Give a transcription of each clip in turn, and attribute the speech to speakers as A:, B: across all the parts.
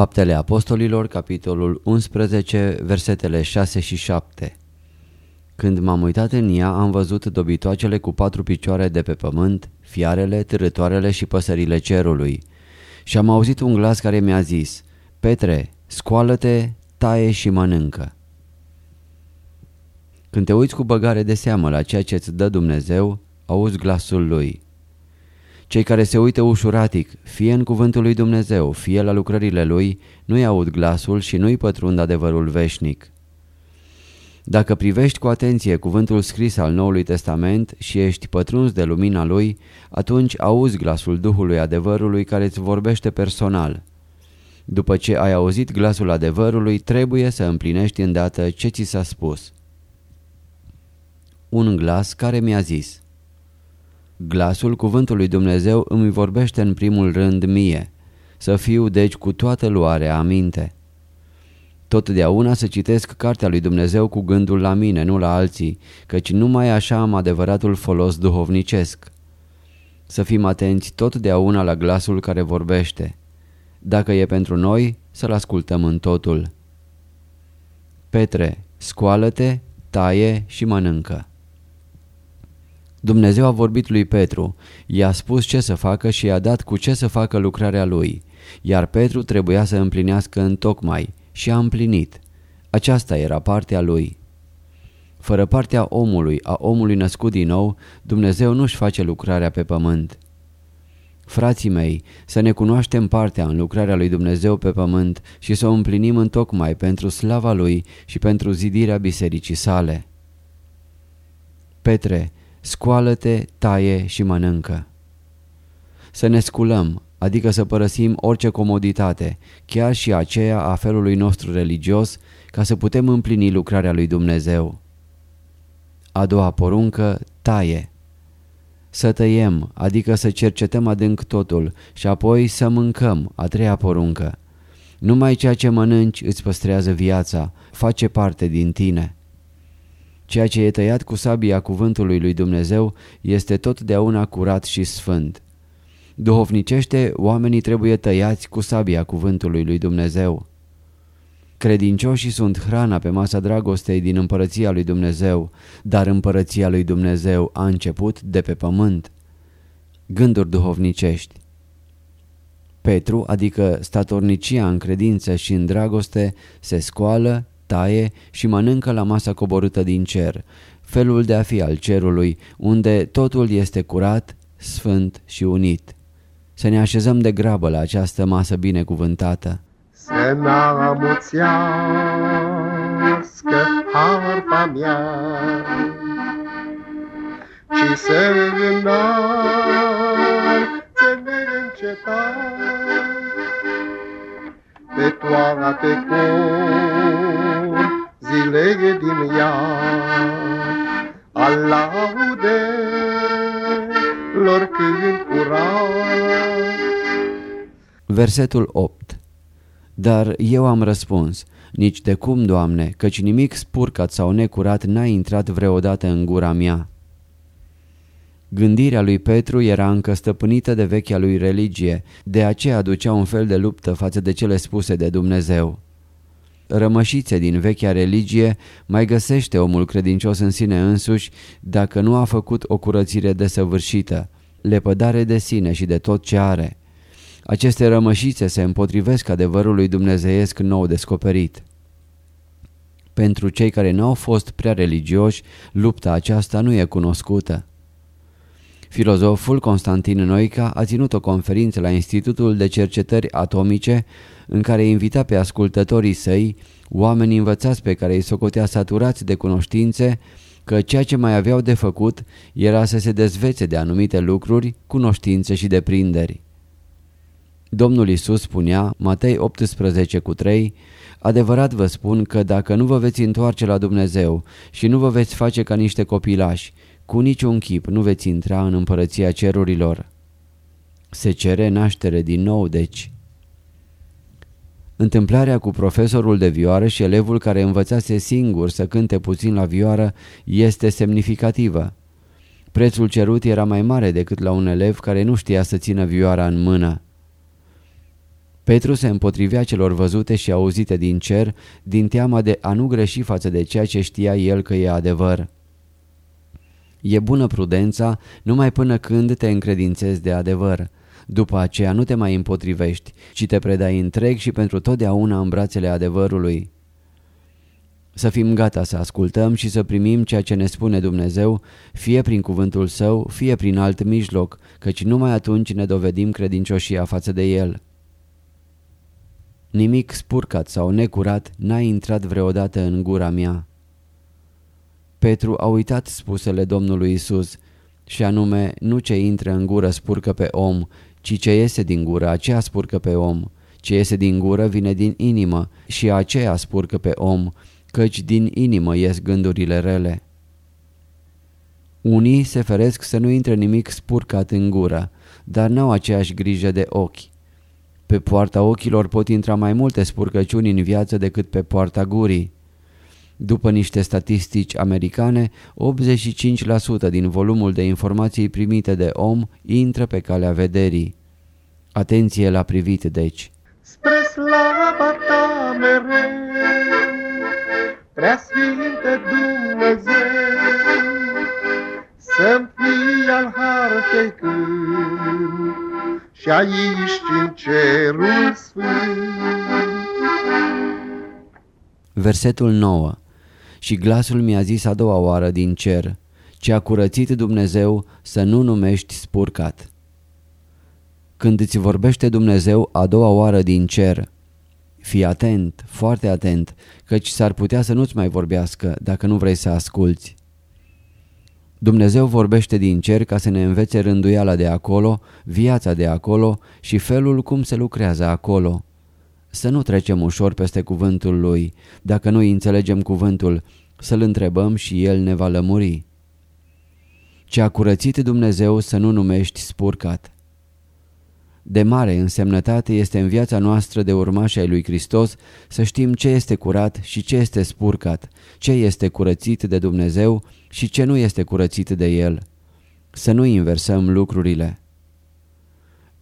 A: Faptele Apostolilor, capitolul 11, versetele 6 și 7 Când m-am uitat în ea, am văzut dobitoacele cu patru picioare de pe pământ, fiarele, târătoarele și păsările cerului. Și am auzit un glas care mi-a zis, Petre, scoală-te, taie și mănâncă. Când te uiți cu băgare de seamă la ceea ce îți dă Dumnezeu, auzi glasul Lui. Cei care se uită ușuratic, fie în cuvântul lui Dumnezeu, fie la lucrările Lui, nu-i aud glasul și nu-i pătrund adevărul veșnic. Dacă privești cu atenție cuvântul scris al Noului Testament și ești pătruns de lumina lui, atunci auzi glasul Duhului adevărului care îți vorbește personal. După ce ai auzit glasul adevărului, trebuie să împlinești îndată ce ți s-a spus. Un glas care mi-a zis Glasul cuvântului Dumnezeu îmi vorbește în primul rând mie, să fiu deci cu toată luarea aminte. Totdeauna să citesc cartea lui Dumnezeu cu gândul la mine, nu la alții, căci numai așa am adevăratul folos duhovnicesc. Să fim atenți totdeauna la glasul care vorbește. Dacă e pentru noi, să-l ascultăm în totul. Petre, scoală-te, taie și mănâncă. Dumnezeu a vorbit lui Petru, i-a spus ce să facă și i-a dat cu ce să facă lucrarea lui, iar Petru trebuia să împlinească în tocmai și a împlinit. Aceasta era partea lui. Fără partea omului, a omului născut din nou, Dumnezeu nu-și face lucrarea pe pământ. Frații mei, să ne cunoaștem partea în lucrarea lui Dumnezeu pe pământ și să o împlinim în tocmai pentru slava Lui și pentru zidirea bisericii sale. Petre, scoală-te, taie și mănâncă. Să ne sculăm, adică să părăsim orice comoditate, chiar și aceea a felului nostru religios, ca să putem împlini lucrarea lui Dumnezeu. A doua poruncă, taie. Să tăiem, adică să cercetăm adânc totul și apoi să mâncăm, a treia poruncă. Numai ceea ce mănânci îți păstrează viața, face parte din tine. Ceea ce e tăiat cu sabia cuvântului lui Dumnezeu este totdeauna curat și sfânt. Duhovnicește, oamenii trebuie tăiați cu sabia cuvântului lui Dumnezeu. Credincioșii sunt hrana pe masa dragostei din împărăția lui Dumnezeu, dar împărăția lui Dumnezeu a început de pe pământ. Gânduri duhovnicești Petru, adică statornicia în credință și în dragoste, se scoală, taie și mănâncă la masa coborâtă din cer, felul de a fi al cerului, unde totul este curat, sfânt și unit. Să ne așezăm de grabă la această masă binecuvântată.
B: Să n-amuțească harpa mea, ci să înalțe neîncetat pe toate cor zile din ea, al laudelor cânt curat.
A: Versetul 8 Dar eu am răspuns, nici de cum, Doamne, căci nimic spurcat sau necurat n-a intrat vreodată în gura mea. Gândirea lui Petru era încă stăpânită de vechea lui religie, de aceea aducea un fel de luptă față de cele spuse de Dumnezeu. Rămășițe din vechea religie mai găsește omul credincios în sine însuși dacă nu a făcut o curățire desăvârșită, lepădare de sine și de tot ce are. Aceste rămășițe se împotrivesc adevărului dumnezeiesc nou descoperit. Pentru cei care n-au fost prea religioși, lupta aceasta nu e cunoscută. Filozoful Constantin Noica a ținut o conferință la Institutul de Cercetări Atomice în care invita pe ascultătorii săi, oameni învățați pe care îi socotea saturați de cunoștințe, că ceea ce mai aveau de făcut era să se dezvețe de anumite lucruri, cunoștințe și deprinderi. Domnul Isus spunea, Matei 18 cu 3, Adevărat vă spun că dacă nu vă veți întoarce la Dumnezeu și nu vă veți face ca niște copilași, cu niciun chip nu veți intra în împărăția cerurilor. Se cere naștere din nou, deci. Întâmplarea cu profesorul de vioară și elevul care învățase singur să cânte puțin la vioară este semnificativă. Prețul cerut era mai mare decât la un elev care nu știa să țină vioara în mână. Petru se împotrivea celor văzute și auzite din cer, din teama de a nu greși față de ceea ce știa el că e adevăr. E bună prudența numai până când te încredințezi de adevăr. După aceea nu te mai împotrivești, ci te predai întreg și pentru totdeauna în brațele adevărului. Să fim gata să ascultăm și să primim ceea ce ne spune Dumnezeu, fie prin cuvântul Său, fie prin alt mijloc, căci numai atunci ne dovedim credincioșia față de El. Nimic spurcat sau necurat n-a intrat vreodată în gura mea. Petru a uitat spusele Domnului Isus, și anume nu ce intră în gură spurcă pe om, ci ce iese din gură aceea spurcă pe om. Ce iese din gură vine din inimă și aceea spurcă pe om, căci din inimă ies gândurile rele. Unii se feresc să nu intre nimic spurcat în gură, dar n-au aceeași grijă de ochi. Pe poarta ochilor pot intra mai multe spurcăciuni în viață decât pe poarta gurii. După niște statistici americane, 85% din volumul de informații primite de om intră pe calea vederii. Atenție la privit, deci.
B: Spre slava ta mereu, prea sfinte Dumnezeu, să-mi fii al hartei când și aici în cerul sfânt.
A: Versetul 9 și glasul mi-a zis a doua oară din cer, ce a curățit Dumnezeu să nu numești spurcat. Când îți vorbește Dumnezeu a doua oară din cer, fii atent, foarte atent, căci s-ar putea să nu-ți mai vorbească dacă nu vrei să asculți. Dumnezeu vorbește din cer ca să ne învețe rânduiala de acolo, viața de acolo și felul cum se lucrează acolo. Să nu trecem ușor peste cuvântul lui. Dacă nu înțelegem cuvântul, să-l întrebăm și el ne va lămuri. Ce a curățit Dumnezeu să nu numești spurcat. De mare însemnătate este în viața noastră de urmași ai lui Hristos să știm ce este curat și ce este spurcat, ce este curățit de Dumnezeu și ce nu este curățit de El. Să nu inversăm lucrurile.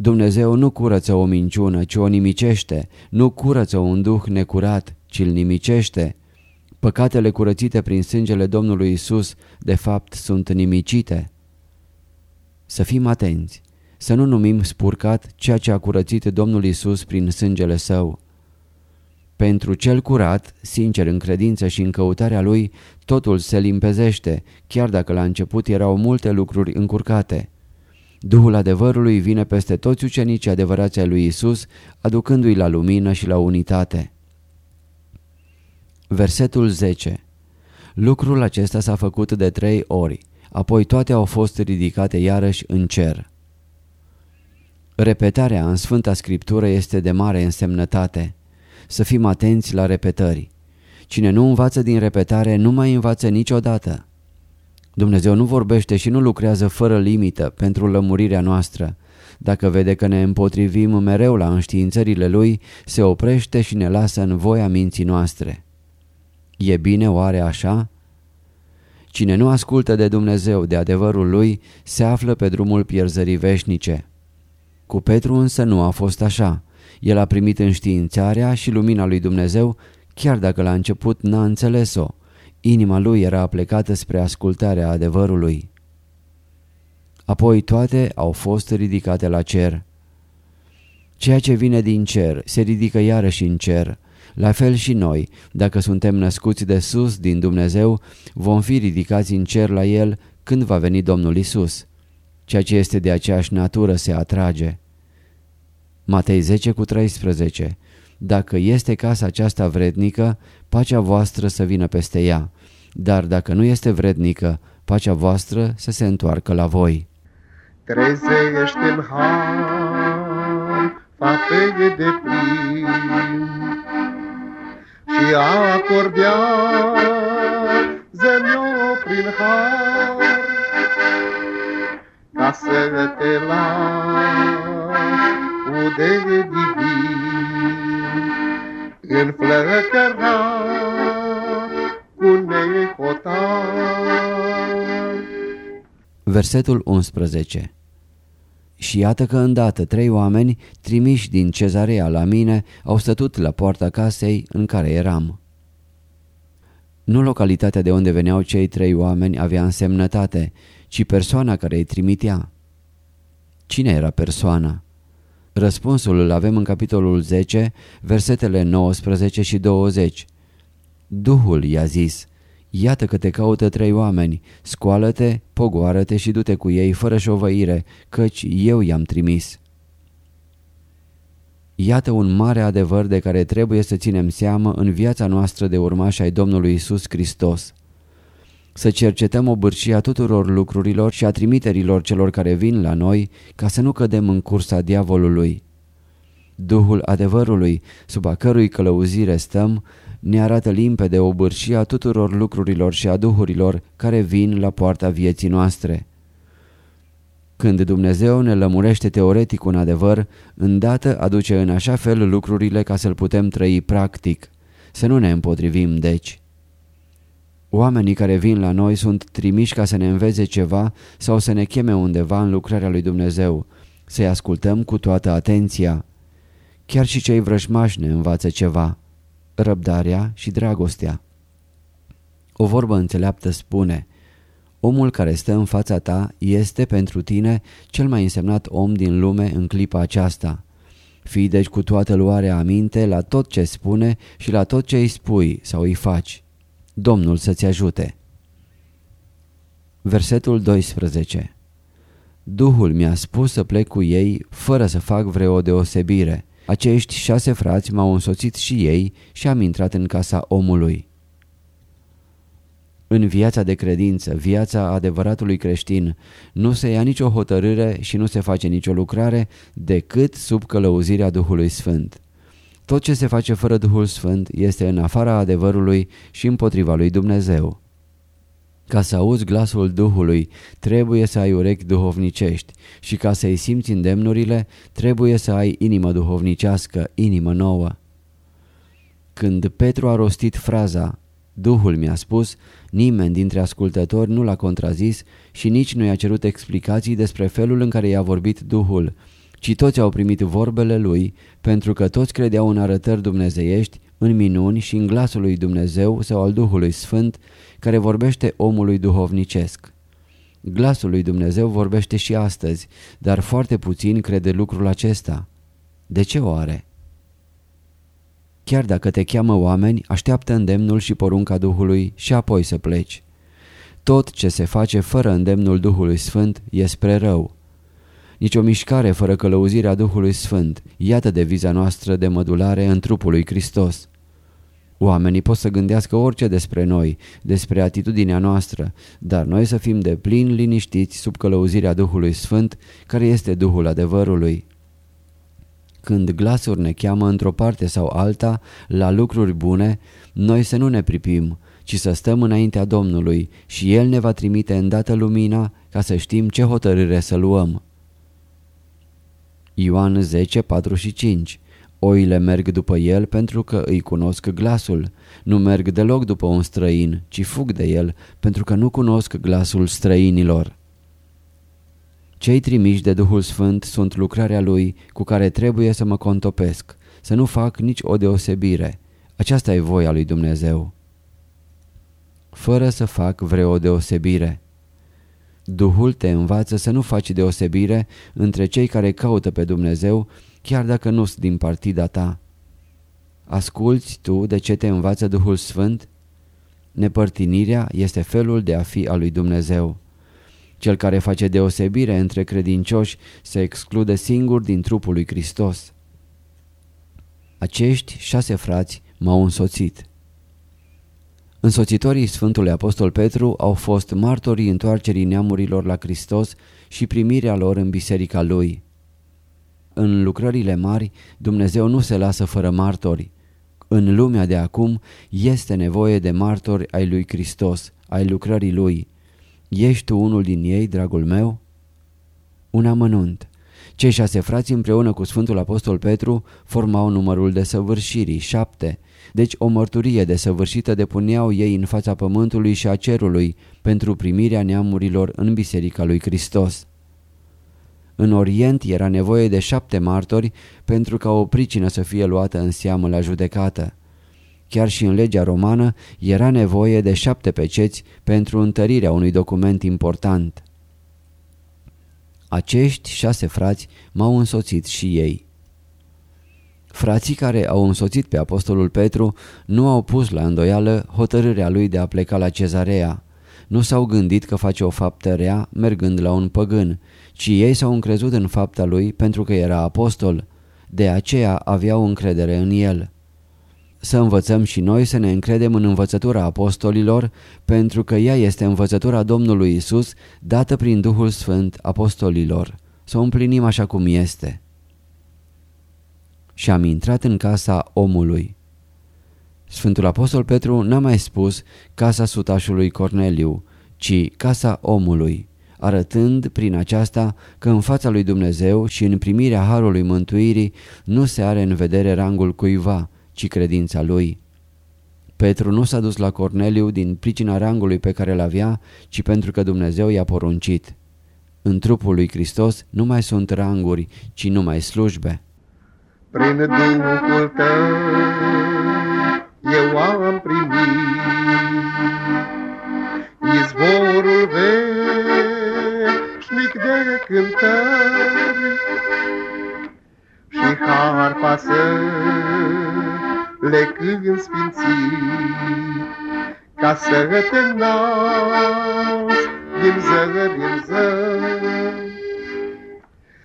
A: Dumnezeu nu curăță o minciună, ci o nimicește, nu curăță un duh necurat, ci îl nimicește. Păcatele curățite prin sângele Domnului Isus, de fapt, sunt nimicite. Să fim atenți, să nu numim spurcat ceea ce a curățit Domnul Isus prin sângele Său. Pentru cel curat, sincer în credință și în căutarea lui, totul se limpezește, chiar dacă la început erau multe lucruri încurcate. Duhul adevărului vine peste toți ucenicii adevărați ai lui Isus, aducându-i la lumină și la unitate. Versetul 10 Lucrul acesta s-a făcut de trei ori, apoi toate au fost ridicate iarăși în cer. Repetarea în Sfânta Scriptură este de mare însemnătate. Să fim atenți la repetări. Cine nu învață din repetare nu mai învață niciodată. Dumnezeu nu vorbește și nu lucrează fără limită pentru lămurirea noastră. Dacă vede că ne împotrivim mereu la înștiințările Lui, se oprește și ne lasă în voia minții noastre. E bine oare așa? Cine nu ascultă de Dumnezeu, de adevărul Lui, se află pe drumul pierzării veșnice. Cu Petru însă nu a fost așa. El a primit înștiințarea și lumina lui Dumnezeu, chiar dacă la început n-a înțeles-o. Inima lui era plecată spre ascultarea adevărului. Apoi toate au fost ridicate la cer. Ceea ce vine din cer se ridică iarăși în cer. La fel și noi, dacă suntem născuți de sus din Dumnezeu, vom fi ridicați în cer la El când va veni Domnul Isus. Ceea ce este de aceeași natură se atrage. Matei 10 cu 13 Dacă este casa aceasta vrednică, pacea voastră să vină peste ea, dar dacă nu este vrednică, pacea voastră să se întoarcă la voi.
B: Trezește în har, fapte de plin, și acordea zămi-o prin har, ca să te laude divin, înflăcăra cu nehotar.
A: Versetul 11 și iată că îndată trei oameni, trimiși din cezarea la mine, au stătut la poarta casei în care eram. Nu localitatea de unde veneau cei trei oameni avea însemnătate, ci persoana care îi trimitea. Cine era persoana? Răspunsul îl avem în capitolul 10, versetele 19 și 20. Duhul i-a zis, Iată că te caută trei oameni, scoală-te, pogoară-te și du-te cu ei fără șovăire, căci eu i-am trimis. Iată un mare adevăr de care trebuie să ținem seamă în viața noastră de urmași ai Domnului Isus Hristos. Să cercetăm obârșia tuturor lucrurilor și a trimiterilor celor care vin la noi, ca să nu cădem în cursa diavolului. Duhul adevărului, sub a cărui călăuzire stăm, ne arată limpede obârșia tuturor lucrurilor și a duhurilor care vin la poarta vieții noastre. Când Dumnezeu ne lămurește teoretic un adevăr, îndată aduce în așa fel lucrurile ca să-l putem trăi practic. Să nu ne împotrivim, deci. Oamenii care vin la noi sunt trimiși ca să ne învețe ceva sau să ne cheme undeva în lucrarea lui Dumnezeu, să-i ascultăm cu toată atenția. Chiar și cei vrăjmași ne învață ceva răbdarea și dragostea. O vorbă înțeleaptă spune, omul care stă în fața ta este pentru tine cel mai însemnat om din lume în clipa aceasta. Fii deci cu toată luarea aminte la tot ce spune și la tot ce îi spui sau îi faci. Domnul să-ți ajute. Versetul 12 Duhul mi-a spus să plec cu ei fără să fac vreo deosebire. Acești șase frați m-au însoțit și ei și am intrat în casa omului. În viața de credință, viața adevăratului creștin, nu se ia nicio hotărâre și nu se face nicio lucrare decât sub călăuzirea Duhului Sfânt. Tot ce se face fără Duhul Sfânt este în afara adevărului și împotriva lui Dumnezeu. Ca să auzi glasul Duhului, trebuie să ai urechi duhovnicești și ca să-i simți îndemnurile, trebuie să ai inimă duhovnicească, inimă nouă. Când Petru a rostit fraza, Duhul mi-a spus, nimeni dintre ascultători nu l-a contrazis și nici nu i-a cerut explicații despre felul în care i-a vorbit Duhul, ci toți au primit vorbele lui, pentru că toți credeau în arătări dumnezeiești, în minuni și în glasul lui Dumnezeu sau al Duhului Sfânt, care vorbește omului duhovnicesc. Glasul lui Dumnezeu vorbește și astăzi, dar foarte puțin crede lucrul acesta. De ce oare? Chiar dacă te cheamă oameni, așteaptă îndemnul și porunca Duhului și apoi să pleci. Tot ce se face fără îndemnul Duhului Sfânt e spre rău. Nici o mișcare fără călăuzirea Duhului Sfânt, iată deviza noastră de mădulare în trupul lui Hristos. Oamenii pot să gândească orice despre noi, despre atitudinea noastră, dar noi să fim de plin liniștiți sub călăuzirea Duhului Sfânt, care este Duhul adevărului. Când glasul ne cheamă într-o parte sau alta la lucruri bune, noi să nu ne pripim, ci să stăm înaintea Domnului și El ne va trimite îndată lumina ca să știm ce hotărâre să luăm. Ioan 10, 4 și 5 Oile merg după el pentru că îi cunosc glasul. Nu merg deloc după un străin, ci fug de el pentru că nu cunosc glasul străinilor. Cei trimiși de Duhul Sfânt sunt lucrarea lui cu care trebuie să mă contopesc, să nu fac nici o deosebire. Aceasta e voia lui Dumnezeu. Fără să fac vreo deosebire. Duhul te învață să nu faci deosebire între cei care caută pe Dumnezeu, chiar dacă nu sunt din partida ta. Asculți tu de ce te învață Duhul Sfânt? Nepărtinirea este felul de a fi al lui Dumnezeu. Cel care face deosebire între credincioși se exclude singur din trupul lui Hristos. Acești șase frați m-au însoțit. Însoțitorii Sfântului Apostol Petru au fost martorii întoarcerii neamurilor la Hristos și primirea lor în biserica lui. În lucrările mari, Dumnezeu nu se lasă fără martori. În lumea de acum este nevoie de martori ai lui Hristos, ai lucrării lui. Ești tu unul din ei, dragul meu? Un amănunt. Cei șase frați împreună cu Sfântul Apostol Petru formau numărul de săvârșirii, șapte, deci o mărturie desăvârșită depuneau ei în fața pământului și a cerului pentru primirea neamurilor în Biserica lui Hristos. În Orient era nevoie de șapte martori pentru ca o pricină să fie luată în seamă la judecată. Chiar și în legea romană era nevoie de șapte peceți pentru întărirea unui document important. Acești șase frați m-au însoțit și ei. Frații care au însoțit pe apostolul Petru nu au pus la îndoială hotărârea lui de a pleca la cezarea. Nu s-au gândit că face o faptă rea mergând la un păgân, ci ei s-au încrezut în fapta lui pentru că era apostol. De aceea aveau încredere în el. Să învățăm și noi să ne încredem în învățătura apostolilor, pentru că ea este învățătura Domnului Isus dată prin Duhul Sfânt apostolilor. Să o împlinim așa cum este și am intrat în casa omului. Sfântul Apostol Petru n-a mai spus casa sutașului Corneliu, ci casa omului, arătând prin aceasta că în fața lui Dumnezeu și în primirea harului mântuirii nu se are în vedere rangul cuiva, ci credința lui. Petru nu s-a dus la Corneliu din pricina rangului pe care îl avea, ci pentru că Dumnezeu i-a poruncit. În trupul lui Hristos nu mai sunt ranguri, ci numai slujbe.
B: Prin Duhul Tău eu am primit izvorul veșnic de cântări și harpa să le cânt sfinții ca să te nasc din zări în zări.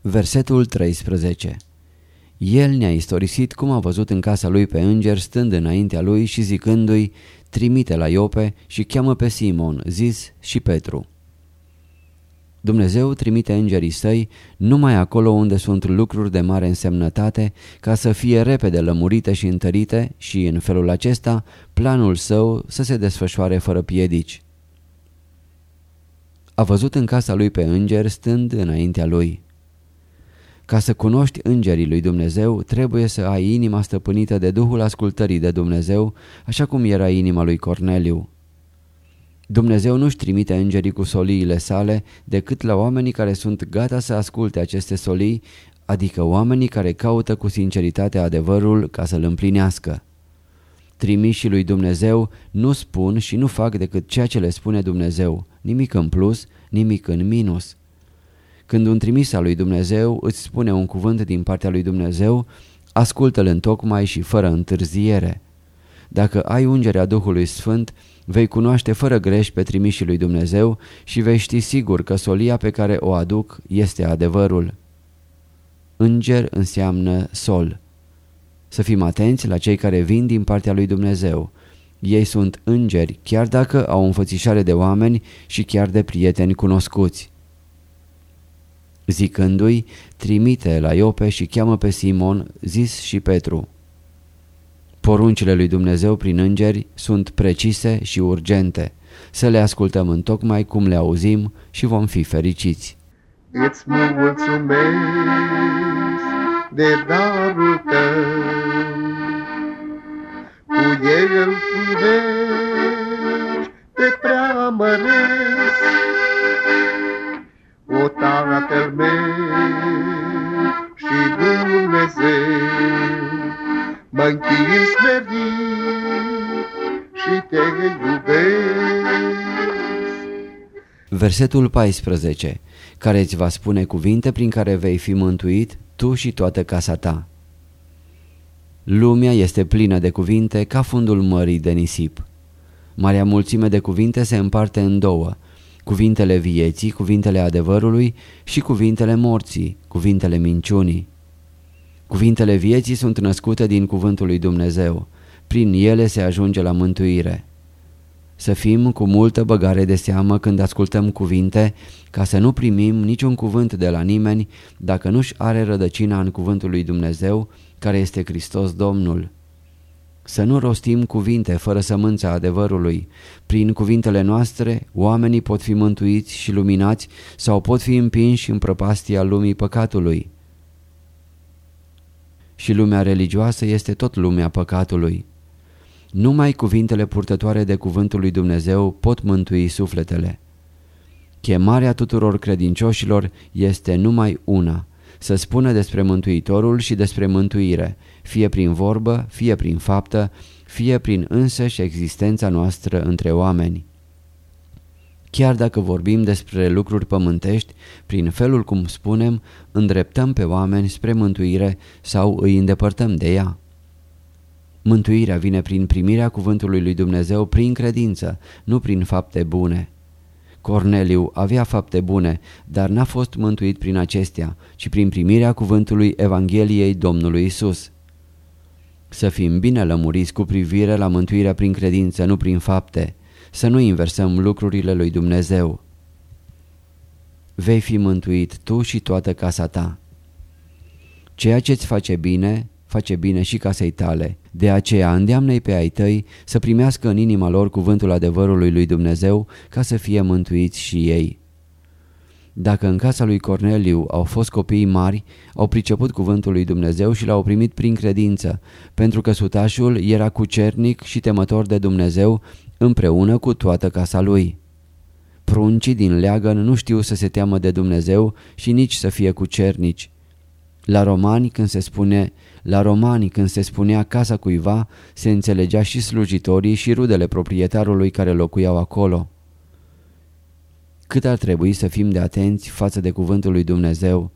A: Versetul 13 el ne-a istorisit cum a văzut în casa lui pe înger stând înaintea lui și zicându-i trimite la Iope și cheamă pe Simon, zis și Petru. Dumnezeu trimite îngerii săi numai acolo unde sunt lucruri de mare însemnătate ca să fie repede lămurite și întărite și în felul acesta planul său să se desfășoare fără piedici. A văzut în casa lui pe înger stând înaintea lui. Ca să cunoști îngerii lui Dumnezeu, trebuie să ai inima stăpânită de Duhul ascultării de Dumnezeu, așa cum era inima lui Corneliu. Dumnezeu nu-și trimite îngerii cu soliile sale decât la oamenii care sunt gata să asculte aceste solii, adică oamenii care caută cu sinceritate adevărul ca să-l împlinească. Trimișii lui Dumnezeu nu spun și nu fac decât ceea ce le spune Dumnezeu, nimic în plus, nimic în minus. Când un trimis al lui Dumnezeu îți spune un cuvânt din partea lui Dumnezeu, ascultă-l în tocmai și fără întârziere. Dacă ai ungerea Duhului Sfânt, vei cunoaște fără greș pe trimișii lui Dumnezeu și vei ști sigur că solia pe care o aduc este adevărul. Înger înseamnă sol. Să fim atenți la cei care vin din partea lui Dumnezeu. Ei sunt îngeri, chiar dacă au înfățișare de oameni și chiar de prieteni cunoscuți zicându-i, trimite la Iope și cheamă pe Simon, zis și Petru. Poruncile lui Dumnezeu prin îngeri sunt precise și urgente. Să le ascultăm în tocmai cum le auzim și vom fi fericiți.
B: Îți mulțumesc de darul tău, cu el veci te preamăresc, o Tatăl meu și Dumnezeu, mă închin smerit și te iubesc.
A: Versetul 14, care îți va spune cuvinte prin care vei fi mântuit tu și toată casa ta. Lumea este plină de cuvinte ca fundul mării de nisip. Marea mulțime de cuvinte se împarte în două, cuvintele vieții, cuvintele adevărului și cuvintele morții, cuvintele minciunii. Cuvintele vieții sunt născute din cuvântul lui Dumnezeu. Prin ele se ajunge la mântuire. Să fim cu multă băgare de seamă când ascultăm cuvinte, ca să nu primim niciun cuvânt de la nimeni dacă nu-și are rădăcina în cuvântul lui Dumnezeu, care este Hristos Domnul. Să nu rostim cuvinte fără sămânța adevărului. Prin cuvintele noastre, oamenii pot fi mântuiți și luminați sau pot fi împinși în prăpastia lumii păcatului. Și lumea religioasă este tot lumea păcatului. Numai cuvintele purtătoare de cuvântul lui Dumnezeu pot mântui sufletele. Chemarea tuturor credincioșilor este numai una, să spună despre Mântuitorul și despre mântuire, fie prin vorbă, fie prin faptă, fie prin însăși existența noastră între oameni. Chiar dacă vorbim despre lucruri pământești, prin felul cum spunem, îndreptăm pe oameni spre mântuire sau îi îndepărtăm de ea. Mântuirea vine prin primirea cuvântului lui Dumnezeu prin credință, nu prin fapte bune. Corneliu avea fapte bune, dar n-a fost mântuit prin acestea, ci prin primirea cuvântului Evangheliei Domnului Isus. Să fim bine lămuriți cu privire la mântuirea prin credință, nu prin fapte, să nu inversăm lucrurile lui Dumnezeu. Vei fi mântuit tu și toată casa ta. Ceea ce îți face bine, face bine și casei tale. De aceea îndeamnă-i pe ai tăi să primească în inima lor cuvântul adevărului lui Dumnezeu ca să fie mântuiți și ei. Dacă în casa lui Corneliu au fost copii mari, au priceput cuvântul lui Dumnezeu și l-au primit prin credință, pentru că sutașul era cucernic și temător de Dumnezeu împreună cu toată casa lui. Pruncii din leagăn nu știu să se teamă de Dumnezeu și nici să fie cucernici. La romani când se spune la romani când se spunea casa cuiva, se înțelegea și slujitorii și rudele proprietarului care locuiau acolo. Cât ar trebui să fim de atenți față de cuvântul lui Dumnezeu,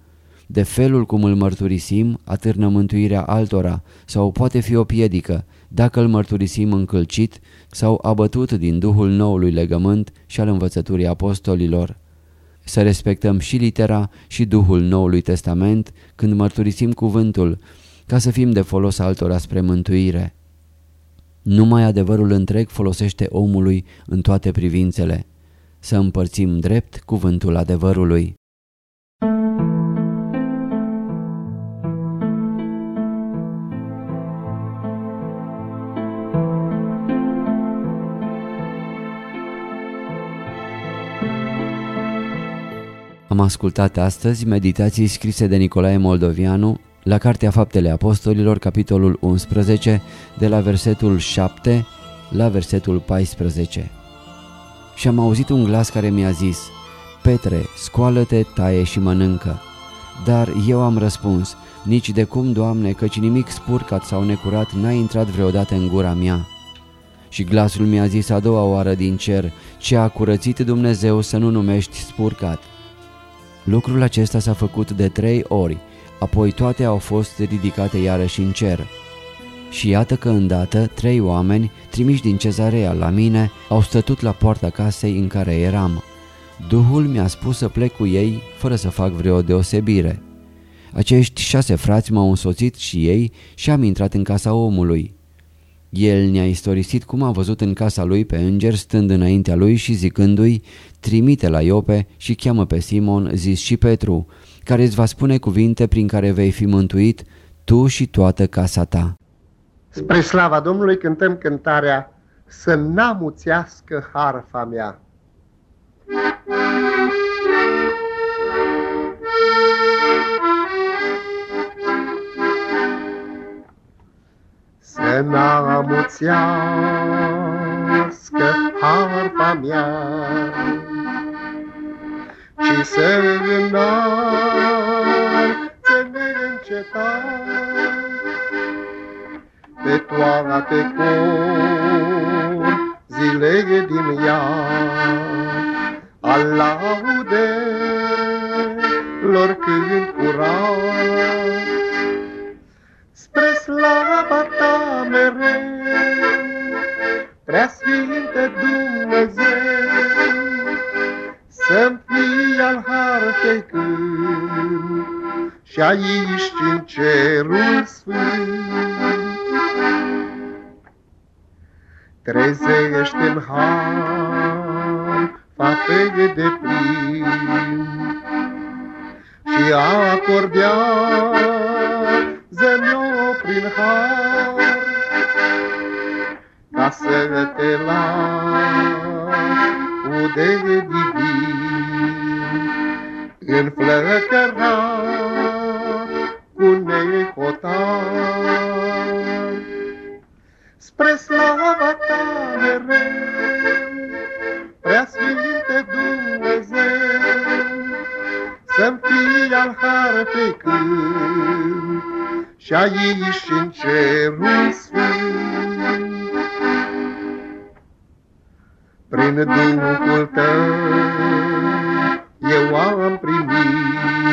A: de felul cum îl mărturisim atârnă mântuirea altora sau poate fi o piedică dacă îl mărturisim încălcit sau abătut din Duhul noului legământ și al învățăturii apostolilor. Să respectăm și litera și Duhul Noului Testament când mărturisim cuvântul, ca să fim de folos altora spre mântuire. Numai adevărul întreg folosește omului în toate privințele. Să împărțim drept cuvântul adevărului. Am ascultat astăzi meditații scrise de Nicolae Moldovianu la Cartea Faptele Apostolilor, capitolul 11, de la versetul 7 la versetul 14. Și am auzit un glas care mi-a zis, Petre, scoală-te, taie și mănâncă. Dar eu am răspuns, nici de cum, Doamne, căci nimic spurcat sau necurat n-a intrat vreodată în gura mea. Și glasul mi-a zis a doua oară din cer, ce a curățit Dumnezeu să nu numești spurcat. Lucrul acesta s-a făcut de trei ori, apoi toate au fost ridicate iarăși în cer. Și iată că îndată trei oameni, trimiși din cezarea la mine, au stătut la poarta casei în care eram. Duhul mi-a spus să plec cu ei fără să fac vreo deosebire. Acești șase frați m-au însoțit și ei și am intrat în casa omului. El ne-a istorisit cum a văzut în casa lui pe înger stând înaintea lui și zicându-i, trimite la Iope și cheamă pe Simon, zis și Petru, care îți va spune cuvinte prin care vei fi mântuit tu și toată casa ta.
B: Spre slava Domnului cântăm cântarea Să n-amuțească harfa mea. Să n-amuțească harfa mea și să înalțe neîncetat pe toate cor zile din ea. al laude lor când curat. Spre slava ta mereu, prea sfinte Dumnezeu, Să-mi fii al hartei când și aici în cerul sfânt. Trezește-n har fapte de plin și acordează-mi-o prin har ca să te laude divin înflăcărat cu nehotar spre slava ta mereu, prea sfinte Dumnezeu, să-mi fii al hartei când și aici în cerul sfânt. Prin Duhul tău eu am primit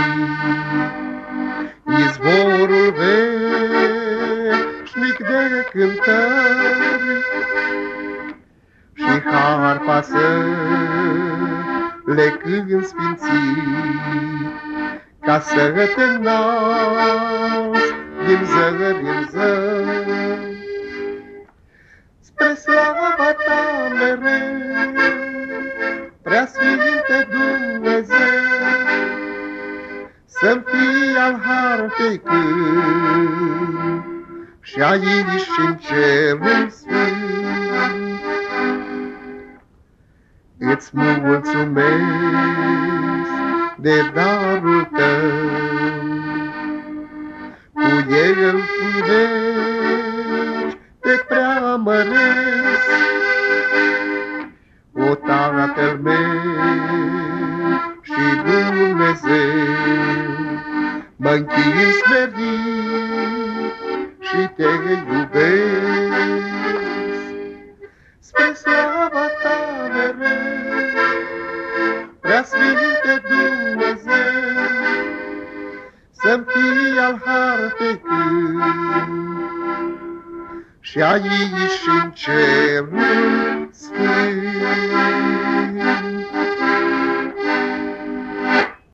B: cântări și harpa să le cânt sfinții ca să te nasc din zări în zări. Spre slava ta mereu, prea sfinte Dumnezeu, Să-mi fii al hartei când și aici în cerul sfânt. Îți mulțumesc de darul tău, cu el în veci te preamăresc. O Tatăl meu și Dumnezeu, mă închin smerit și te iubesc. Spre slava ta mereu, prea sfinte Dumnezeu, să-mi fii